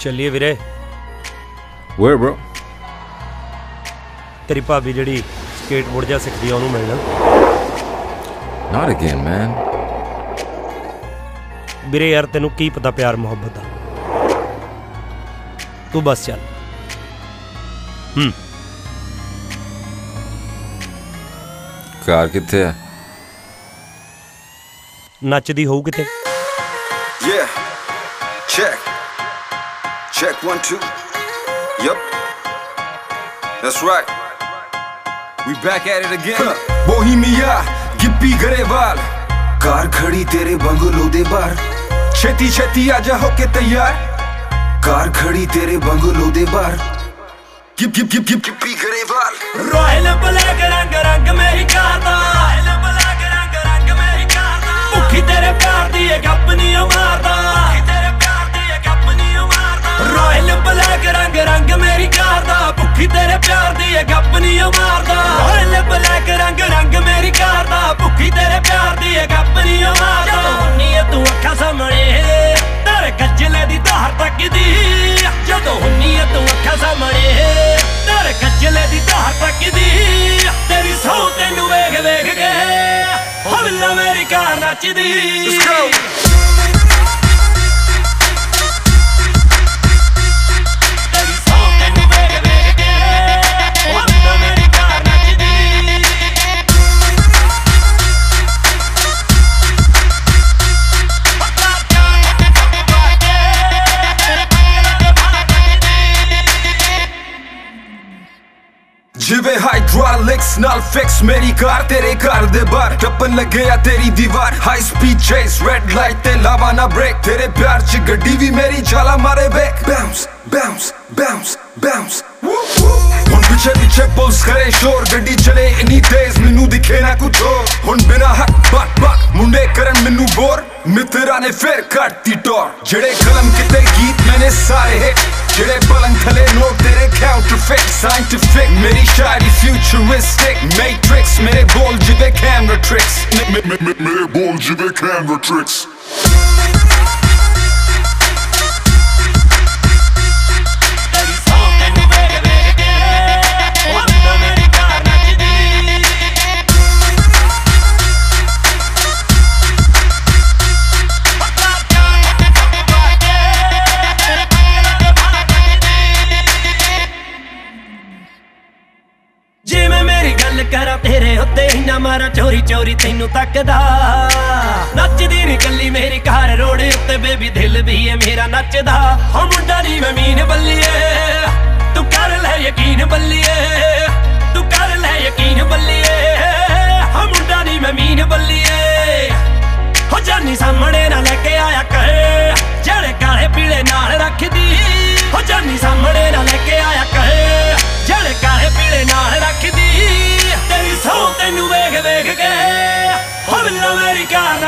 ਚੱਲੀਏ ਵੀਰੇ Where, bro? ਤੇਰੀ ਭਾਬੀ ਜਿਹੜੀ ਸਕੇਟਬੋਰਡ ਜਾਂ ਸਿੱਖਦੀ ਆ ਉਹਨੂੰ ਮਿਲਣਾ Not again, man. ਵੀਰੇ ਯਾਰ ਤੈਨੂੰ ਕੀ ਪਤਾ ਪਿਆਰ ਮੁਹੱਬਤ ਦਾ ਤੂੰ ਬਸ ਚੱਲ ਹੂੰ ਕਾਰ ਕਿੱਥੇ ਆ ਨੱਚਦੀ ਹੋਊ ਕਿਤੇ Yeah. Check. Check one, two. Yup. That's right. We back at it again. Bohemia, Gippy Grewal ਕਾਰ ਖੜੀ ਤੇਰੇ ਬੰਗਲੋ ਦੇ ਬਾਹਰ ਛੇਤੀ ਛੇਤੀ ਆ ਜਾ ਹੋ ਕੇ ਤਿਆਰ ਕਾਰ ਖੜੀ ਤੇਰੇ ਬੰਗਲੋ ਦੇ ਬਾਹਰ ਗਿੱਪ ਗਿੱਪ ਗਿੱਪ ਗਿੱਪ ਗਿੱਪੀ ਗਰੇਵਾਲ ਰਾਇਲ ਬਲੈਕ ਰੰਗ ਰੰਗ ਮੇਰੀ ਕਾਰ ਦਾ ਰਾਇਲ ਇਹ ਗੱਪ ਨਹੀਂ ਮਾਰਦਾ। ਤੇਰੇ ਪਿਆਰ ਦੀ ਇਹ ਗੱਪ ਨਹੀਂ ਮਾਰਦਾ। ਰਾਇਲ ਬਲੈਕ ਰੰਗ ਰੰਗ ਮੇਰੀ ਕਾਰ ਦਾ। ਭੁੱਖੀ ਤੇਰੇ ਪਿਆਰ ਦੀ ਇਹ ਗੱਪ ਨਹੀਂ ਮਾਰਦਾ। ਰਾਇਲ ਬਲੈਕ ਰੰਗ ਰੰਗ ਮੇਰੀ ਕਾਰ ਦਾ। ਭੁੱਖੀ ਤੇਰੇ ਪਿਆਰ ਦੀ ਇਹ ਗੱਪ ਨਹੀਂ ਮਾਰਦਾ। ਹੁੰਨੀ ਏ ਤੂੰ ਅੱਖਾਂ ਸਾਹਮਣੇ ਤੇਰੇ ਗੱਜਲੇ ਦੀ ਧਾਰ ਤੱਕਦੀ। ਜਦੋਂ ਹੁੰਨੀ ਏ ਤੂੰ ਅੱਖਾਂ ਸਾਹਮਣੇ ਨੱਚਦੀ ਜਿਵੇਂ ਹਾਈਡ੍ਰੋਲਿਕਸ ਨਾਲ ਫਿਕਸ ਮੇਰੀ ਕਾਰ ਤੇਰੇ ਘਰ ਦੇ ਬਾਹਰ ਟੱਪਣ ਲੱਗਿਆ ਤੇਰੀ ਦੀਵਾਰ high speed chase red light ਤੇ ਲਾਵਾ ਨਾ ਬ੍ਰੇਕ ਤੇਰੇ ਪਿਆਰ ਚ ਗੱਡੀ ਵੀ ਮੇਰੀ ਚਾਲਾ ਮਾਰੇ back bounce bounce bounce bounce ਹੁਣ ਪਿੱਛੇ ਪਿੱਛੇ ਪੁਲਿਸ ਕਰੇ ਸ਼ੋਰ ਗੱਡੀ ਚਲੇ ਇਨੀ ਤੇਜ਼ ਮੈਨੂੰ ਦਿਖੇ ਨਾ ਕੁਝ ਹੋਰ ਹੁਣ ਬਿਨਾ ਹੱਕ ਬਕ ਬਕ ਮੁੰਡੇ ਕਰਨ ਮੈਨੂੰ ਬੋਰ ਮਿੱਤਰਾਂ ਨੇ ਫੇਰ ਕੱਟਤੀ ਟੋਰ ਜਿਹੜੇ ਕਲਮ ਕਿਤੇ ਗੀਤ ਮੈਨੇ ਸਾਰੇ ਹਿੱਟ ਜਿਹੜੇ ਪਲੰਗ ਥਲੇ ਨੋਟ ਤੇਰੇ ਕਾਊਂਟਰਫਿਟ scientific मेरी शायरी futuristic matrix मेरे बोल जिवे camera tricks. मेरे बोल जिवे camera tricks. ਕਰਾਂ ਤੇਰੇ ਉੱਤੇ ਇੰਨਾ ਮਾਰਾਂ ਚੋਰੀ ਚੋਰੀ ਤੈਨੂੰ ਤੱਕਦਾ। ਨੱਚਦੀ ਨੀ ਕੱਲੀ ਮੇਰੀ ਕਾਰ ਰੋਡ ਉੱਤੇ, ਬੇਬੀ ਦਿਲ ਵੀ ਏ ਮੇਰਾ ਨੱਚਦਾ। ਹੋ ਮੁੰਡਾ ਨੀ ਮੈਂ ਮੀਨ ਬੱਲੀਏ, ਤੂੰ ਕਰ ਲੈ ਯਕੀਨ ਬੱਲੀਏ, ਤੂੰ ਕਰ ਲੈ ਯਕੀਨ ਬੱਲੀਏ। ਹੋ ਮੁੰਡਾ ਨੀ ਮੈਂ ਮੀਨ ਬੱਲੀਏ। ਹੋ ਜਾਨੀ ਸਾਹਮਣੇ ਨਾ ਲੈ ਕੇ ਆਇਆ ਕਰ ਜਿਹੜੇ ਕਾਲੇ ਪੀਲੇ ਨਾਲ ਰੱਖਦੀ। ਹੋ ਜਾਨੀ ਸਾਹਮਣੇ ਨਾ ਲੈ ਕੇ ਆਇਆ